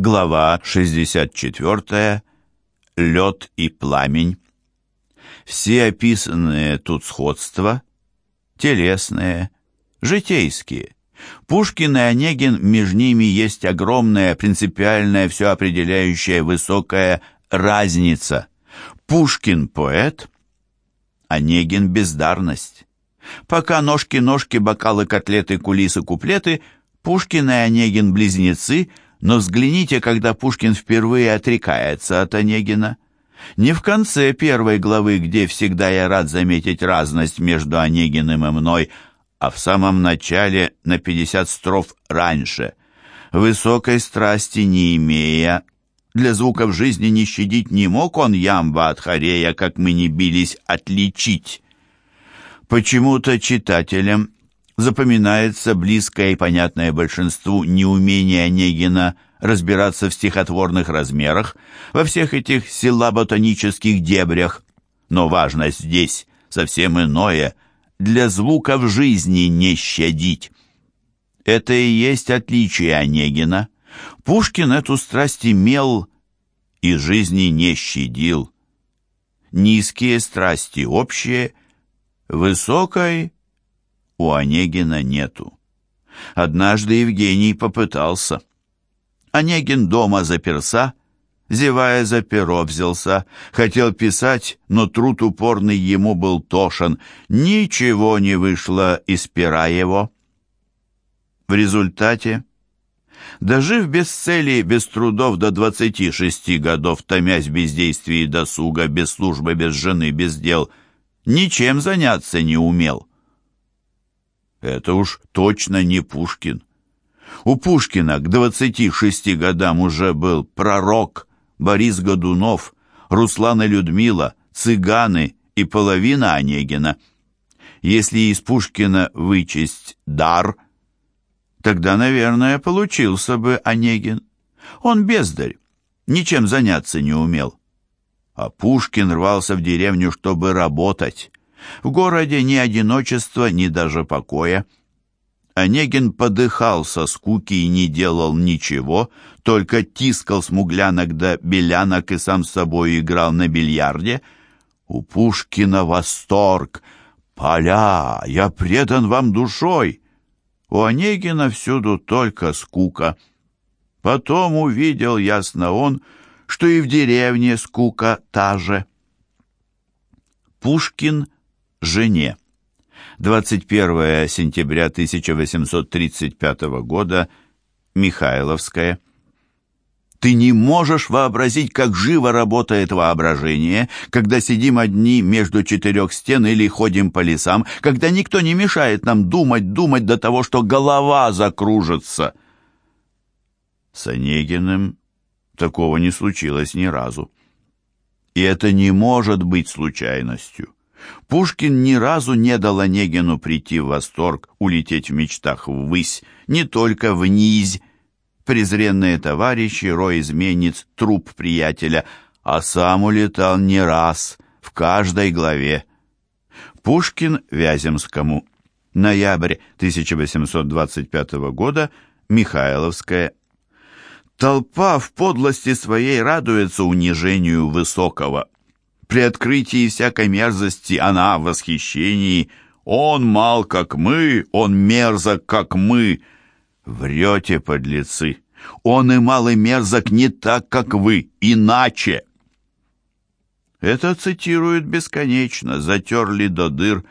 Глава 64. Лед и пламень. Все описанные тут сходства – телесные, житейские. Пушкин и Онегин, между ними есть огромная, принципиальная, все определяющая высокая разница. Пушкин – поэт, Онегин – бездарность. Пока ножки-ножки, бокалы, котлеты, кулисы, куплеты, Пушкин и Онегин – близнецы – но взгляните, когда Пушкин впервые отрекается от Онегина. Не в конце первой главы, где всегда я рад заметить разность между Онегиным и мной, а в самом начале на 50 строф раньше. Высокой страсти не имея, для звуков жизни не щадить не мог он ямба от хорея, как мы не бились, отличить. Почему-то читателям запоминается близкое и понятное большинству неумение Онегина разбираться в стихотворных размерах, во всех этих силаботонических дебрях. Но важно здесь совсем иное — для звука в жизни не щадить. Это и есть отличие Онегина. Пушкин эту страсть имел и жизни не щадил. Низкие страсти общие, высокой у Онегина нету. Однажды Евгений попытался. Онегин дома заперся, зевая за перо взялся, хотел писать, но труд упорный ему был тошен, ничего не вышло из пера его. В результате, дожив без цели, без трудов до двадцати шести годов, томясь бездействии досуга, без службы, без жены, без дел, ничем заняться не умел. Это уж точно не Пушкин. У Пушкина к 26 годам уже был пророк, Борис Годунов, Руслан и Людмила, цыганы и половина Онегина. Если из Пушкина вычесть дар, тогда, наверное, получился бы Онегин. Он бездарь, ничем заняться не умел. А Пушкин рвался в деревню, чтобы работать. В городе ни одиночества, ни даже покоя. Онегин подыхал со скуки и не делал ничего, только тискал смуглянок до белянок и сам с собой играл на бильярде. У Пушкина восторг. «Поля, я предан вам душой!» У Онегина всюду только скука. Потом увидел ясно он, что и в деревне скука та же. Пушкин жене. 21 сентября 1835 года, Михайловская. Ты не можешь вообразить, как живо работает воображение, когда сидим одни между четырех стен или ходим по лесам, когда никто не мешает нам думать, думать до того, что голова закружится. С Онегиным такого не случилось ни разу. И это не может быть случайностью. Пушкин ни разу не дал Онегину прийти в восторг, улететь в мечтах ввысь, не только вниз, презренные товарищи, рой изменниц, труп приятеля, а сам улетал не раз, в каждой главе. Пушкин Вяземскому. Ноябрь 1825 года. Михайловская. Толпа в подлости своей радуется унижению высокого. При открытии всякой мерзости она в восхищении. Он мал, как мы, он мерзок, как мы. Врете, подлецы. Он и мал и мерзок не так, как вы, иначе. Это цитируют бесконечно, затерли до дыр,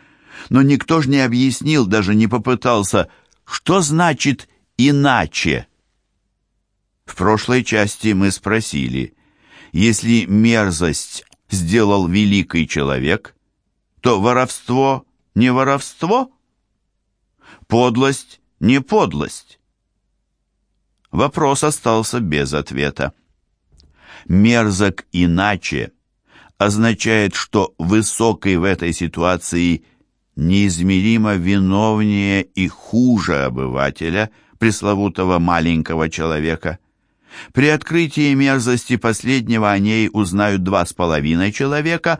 но никто же не объяснил, даже не попытался, что значит «иначе». В прошлой части мы спросили, если мерзость сделал великий человек, то воровство не воровство, подлость не подлость. Вопрос остался без ответа. Мерзок иначе означает, что высокий в этой ситуации неизмеримо виновнее и хуже обывателя, пресловутого маленького человека – при открытии мерзости последнего о ней узнают два с половиной человека,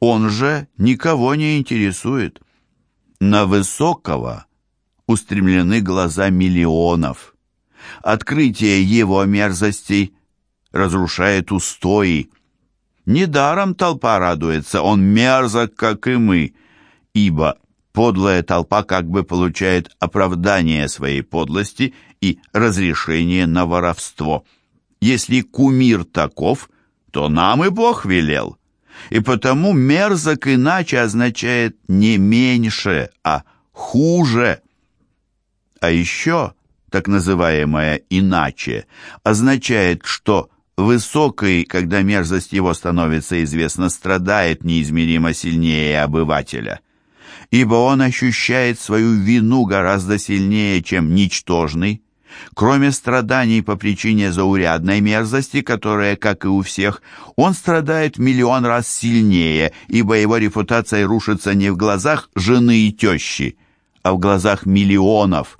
он же никого не интересует. На высокого устремлены глаза миллионов. Открытие его мерзостей разрушает устои. Недаром толпа радуется, он мерзок, как и мы, ибо подлая толпа как бы получает оправдание своей подлости и разрешение на воровство. Если кумир таков, то нам и Бог велел. И потому мерзок иначе означает не меньше, а хуже. А еще так называемое «иначе» означает, что высокий, когда мерзость его становится известна, страдает неизмеримо сильнее обывателя, ибо он ощущает свою вину гораздо сильнее, чем ничтожный, Кроме страданий по причине заурядной мерзости, которая, как и у всех, он страдает миллион раз сильнее, ибо его репутация рушится не в глазах жены и тещи, а в глазах миллионов.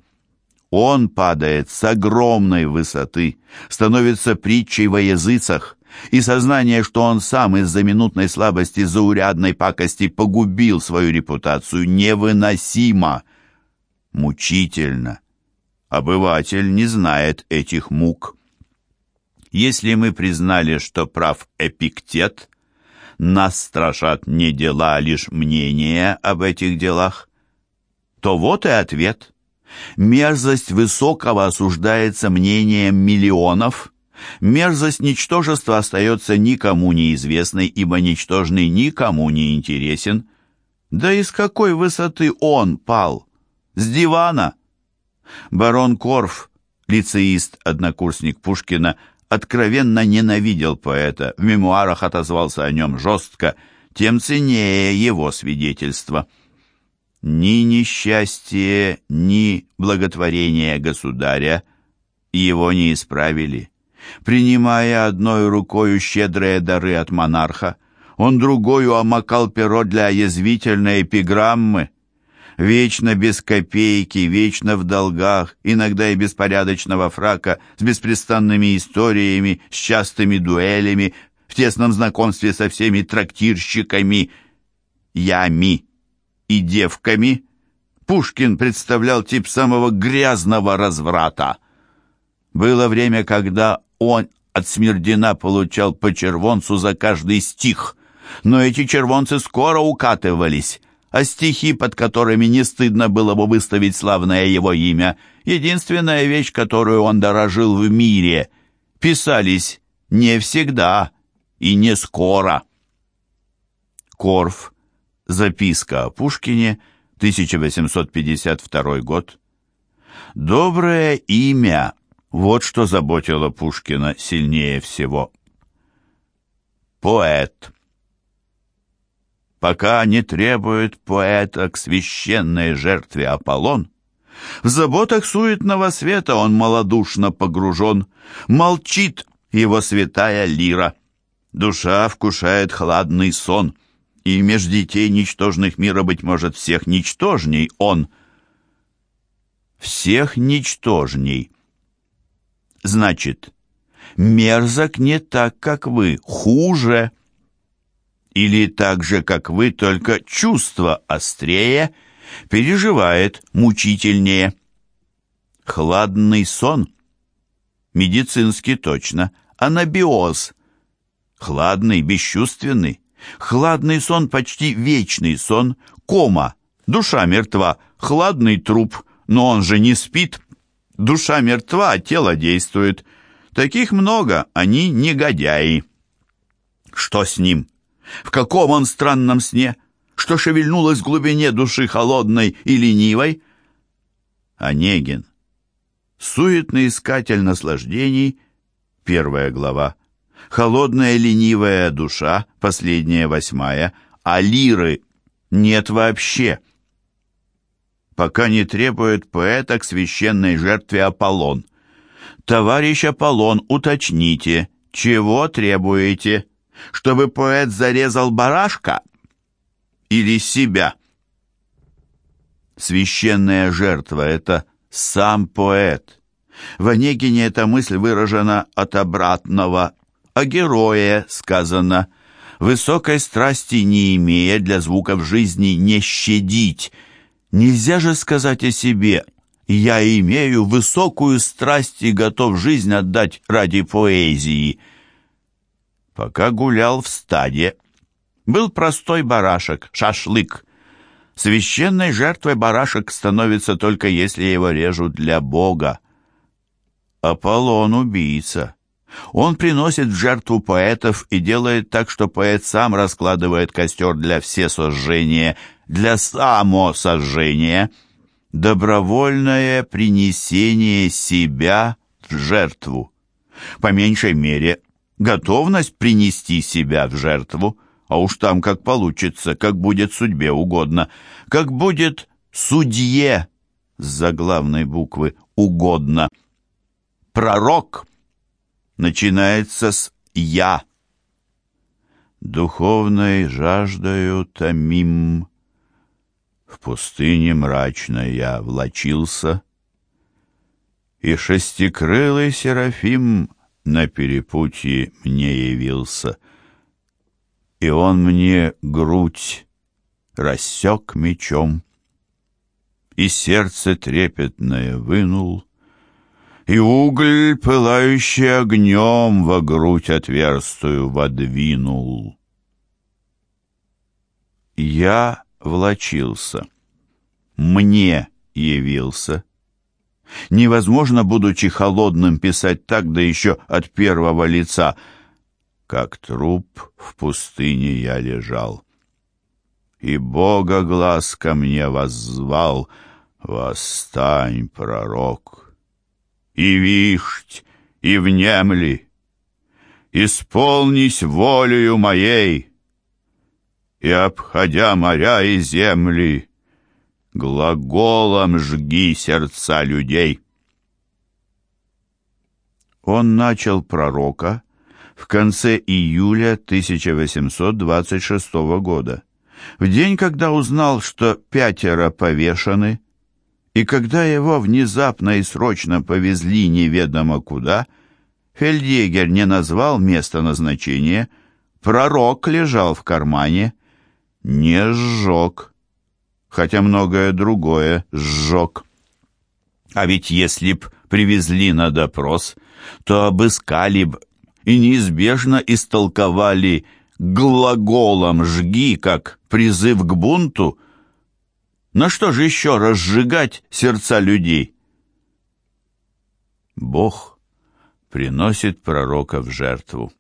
Он падает с огромной высоты, становится притчей во языцах, и сознание, что он сам из-за минутной слабости заурядной пакости погубил свою репутацию, невыносимо, мучительно. Обыватель не знает этих мук. Если мы признали, что прав Эпиктет, нас страшат не дела, а лишь мнения об этих делах, то вот и ответ. Мерзость высокого осуждается мнением миллионов, мерзость ничтожества остается никому неизвестной, ибо ничтожный никому не интересен. Да из какой высоты он пал? С дивана? Барон Корф, лицеист, однокурсник Пушкина, откровенно ненавидел поэта, в мемуарах отозвался о нем жестко, тем ценнее его свидетельство. Ни несчастье, ни благотворение государя его не исправили. Принимая одной рукою щедрые дары от монарха, он другою омакал перо для язвительной эпиграммы, вечно без копейки, вечно в долгах, иногда и беспорядочного фрака, с беспрестанными историями, с частыми дуэлями, в тесном знакомстве со всеми трактирщиками, ями и девками, Пушкин представлял тип самого грязного разврата. Было время, когда он от Смердина получал по червонцу за каждый стих, но эти червонцы скоро укатывались, а стихи, под которыми не стыдно было бы выставить славное его имя, единственная вещь, которую он дорожил в мире, писались не всегда и не скоро. Корф. Записка о Пушкине, 1852 год. Доброе имя — вот что заботило Пушкина сильнее всего. Поэт пока не требует поэта к священной жертве Аполлон. В заботах суетного света он малодушно погружен, молчит его святая лира. Душа вкушает хладный сон, и меж детей ничтожных мира, быть может, всех ничтожней он. Всех ничтожней. Значит, мерзок не так, как вы, хуже. Или так же, как вы, только чувство острее, переживает мучительнее. Хладный сон. Медицински точно. Анабиоз. Хладный, бесчувственный. Хладный сон почти вечный сон. Кома. Душа мертва. Хладный труп. Но он же не спит. Душа мертва, а тело действует. Таких много, они негодяи. Что с ним? В каком он странном сне? Что шевельнулось в глубине души холодной и ленивой? Онегин. Суетный искатель наслаждений. Первая глава. Холодная ленивая душа. Последняя восьмая. А лиры нет вообще. Пока не требует поэта к священной жертве Аполлон. Товарищ Аполлон, уточните, чего требуете? Чтобы поэт зарезал барашка или себя? Священная жертва — это сам поэт. В Онегине эта мысль выражена от обратного. О герое сказано «Высокой страсти не имея для звуков жизни не щадить». Нельзя же сказать о себе Я имею высокую страсть и готов жизнь отдать ради поэзии. Пока гулял в стаде, был простой барашек, шашлык. Священной жертвой барашек становится только если его режут для Бога. Аполлон — убийца. Он приносит в жертву поэтов и делает так, что поэт сам раскладывает костер для всесожжения, для самосожжения — добровольное принесение себя в жертву. По меньшей мере, готовность принести себя в жертву, а уж там как получится, как будет судьбе угодно, как будет судье с заглавной буквы угодно. Пророк начинается с «я». Духовной жаждою томим в пустыне мрачной я влочился, И шестикрылый Серафим на перепутье мне явился, И он мне грудь рассек мечом, И сердце трепетное вынул, И уголь, пылающий огнем, Во грудь отверстую водвинул. Я влочился. Мне явился. Невозможно, будучи холодным, писать так, да еще от первого лица. Как труп в пустыне я лежал. И Бога глаз ко мне воззвал, «Восстань, пророк, и вишть, и внемли, исполнись волею моей» и, обходя моря и земли, глаголом жги сердца людей. Он начал пророка в конце июля 1826 года, в день, когда узнал, что пятеро повешены, и когда его внезапно и срочно повезли неведомо куда, фельдъегер не назвал место назначения, пророк лежал в кармане, не сжег, хотя многое другое сжег. А ведь если б привезли на допрос, то обыскали б и неизбежно истолковали глаголом «жги» как призыв к бунту. На что же еще разжигать сердца людей? Бог приносит пророка в жертву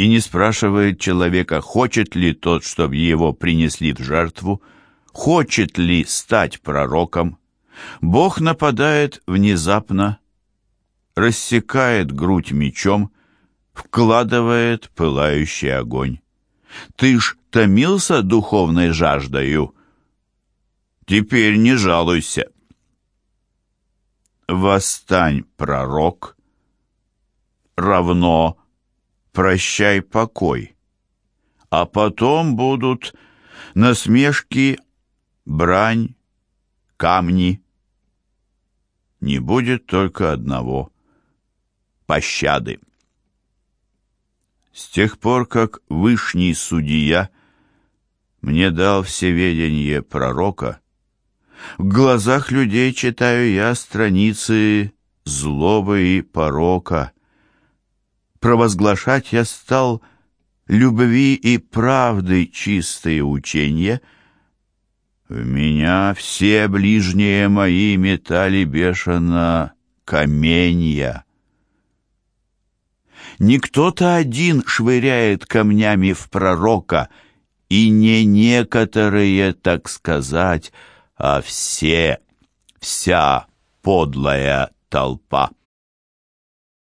и не спрашивает человека, хочет ли тот, чтобы его принесли в жертву, хочет ли стать пророком. Бог нападает внезапно, рассекает грудь мечом, вкладывает пылающий огонь. Ты ж томился духовной жаждою? Теперь не жалуйся. Восстань, пророк, равно прощай покой. А потом будут насмешки, брань, камни. Не будет только одного — пощады. С тех пор, как Вышний Судья мне дал всеведение пророка, в глазах людей читаю я страницы злобы и порока — провозглашать я стал любви и правды чистые учения. В меня все ближние мои метали бешено каменья. Не кто-то один швыряет камнями в пророка, и не некоторые, так сказать, а все, вся подлая толпа.